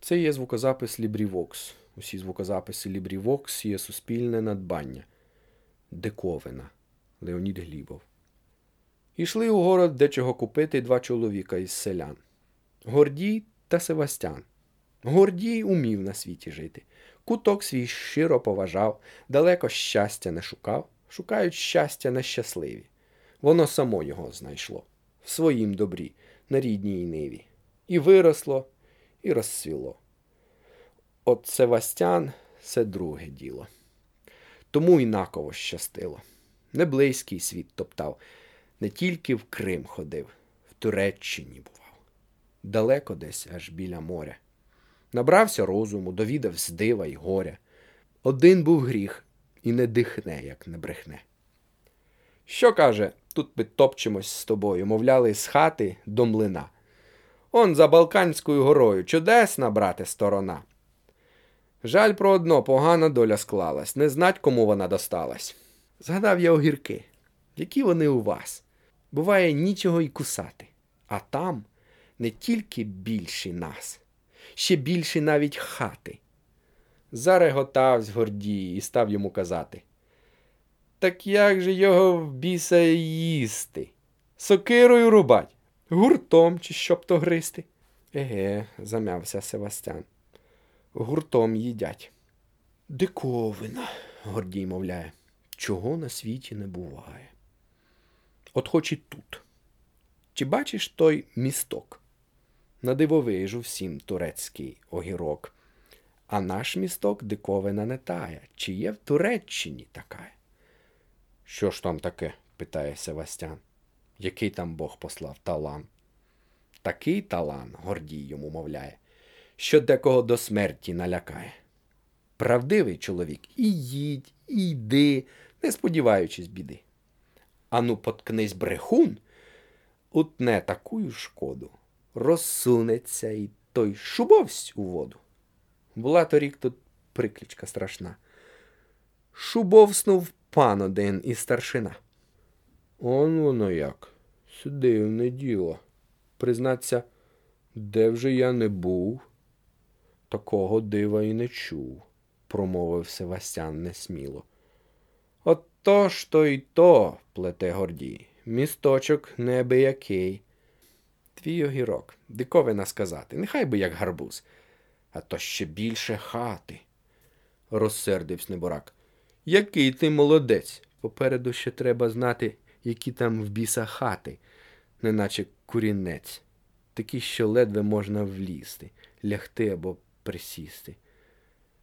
Це є звукозапис LibriVox. Усі звукозаписи LibriVox є суспільне надбання. Диковина. Леонід Глібов. Ішли у город дечого купити два чоловіка із селян Гордій та Севастян. Гордій умів на світі жити. Куток свій щиро поважав, далеко щастя не шукав, шукають щастя нещасливі. Воно само його знайшло в своїм добрі, на рідній ниві. І виросло, і розцвіло. От Севастян це друге діло. Тому інаково щастило. Не близький світ топтав, не тільки в Крим ходив, в Туреччині бував. Далеко десь аж біля моря. Набрався розуму, довідав з дива й горя. Один був гріх і не дихне, як не брехне. Що каже, тут ми топчемось з тобою, мовляли, з хати до млина. Он за Балканською горою чудесна, брате, сторона. Жаль про одно, погана доля склалась, не знать, кому вона досталась. Згадав я огірки, які вони у вас. Буває, нічого й кусати, а там не тільки більші нас, ще більші навіть хати. Зареготав з Гордії і став йому казати. Так як же його в біса їсти? Сокирою рубать, гуртом чи щоб то гристи? Еге, замявся Севастян. Гуртом їдять. Диковина, Гордій мовляє, чого на світі не буває. От хоч і тут. Чи бачиш той місток? На дивовижу всім турецький огірок. А наш місток диковина не тая. Чи є в Туреччині така? Що ж там таке? питає Севастян. Який там Бог послав талан? Такий талан, Гордій йому мовляє, що декого до смерті налякає. Правдивий чоловік і їдь, і йди, не сподіваючись біди. Ану, поткнись брехун, утне такую шкоду, розсунеться і той шубовсь у воду. Була торік тут приклічка страшна. Шубовснув пан один і старшина. Он воно як. Дивне діло. Признаться, де вже я не був, такого дива і не чув, промовив Севастян несміло. От то ж то й то, плете Гордій, місточок небиякий. Твій огірок, диковина сказати, нехай би як гарбуз, а то ще більше хати, розсердився неборак. Який ти молодець? Попереду ще треба знати, які там в біса хати, неначе курінець, такі, що ледве можна влізти, лягти або присісти.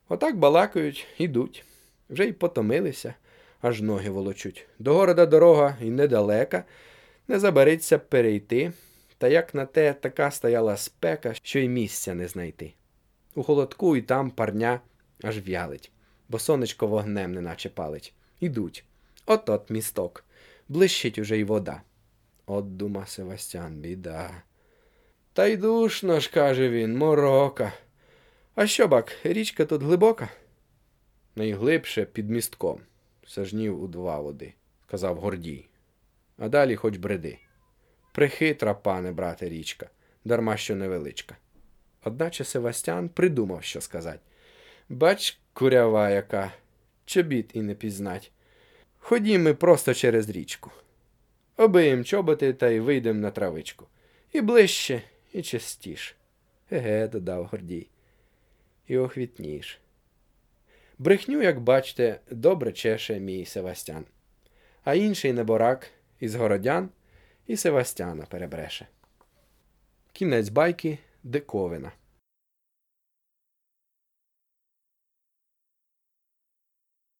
Отак балакають, ідуть. Вже й потомилися, аж ноги волочуть. До города дорога і недалека, не забариться перейти, та як на те така стояла спека, що й місця не знайти. У холодку і там парня аж в'ялить, бо сонечко вогнем неначе палить. Ідуть. От от місток. Блищить уже й вода. От дума Севастян, біда. Та й душно ж, каже він, морока. А що бак, річка тут глибока? Найглибше під містком, сажнів у два води, казав Гордій. А далі хоч бреди. Прихитра, пане, брате, річка, дарма що невеличка. Одначе Севастян придумав, що сказати. Бач, курява яка, чобіт і не пізнать. Ходім ми просто через річку. Обиєм чоботи та й вийдем на травичку. І ближче, і частіш. Еге, додав Гордій. І охвітніш. Брехню, як бачите, добре чеше мій Севастян, а інший неборак із городян і Севастяна перебреше. Кінець байки диковина.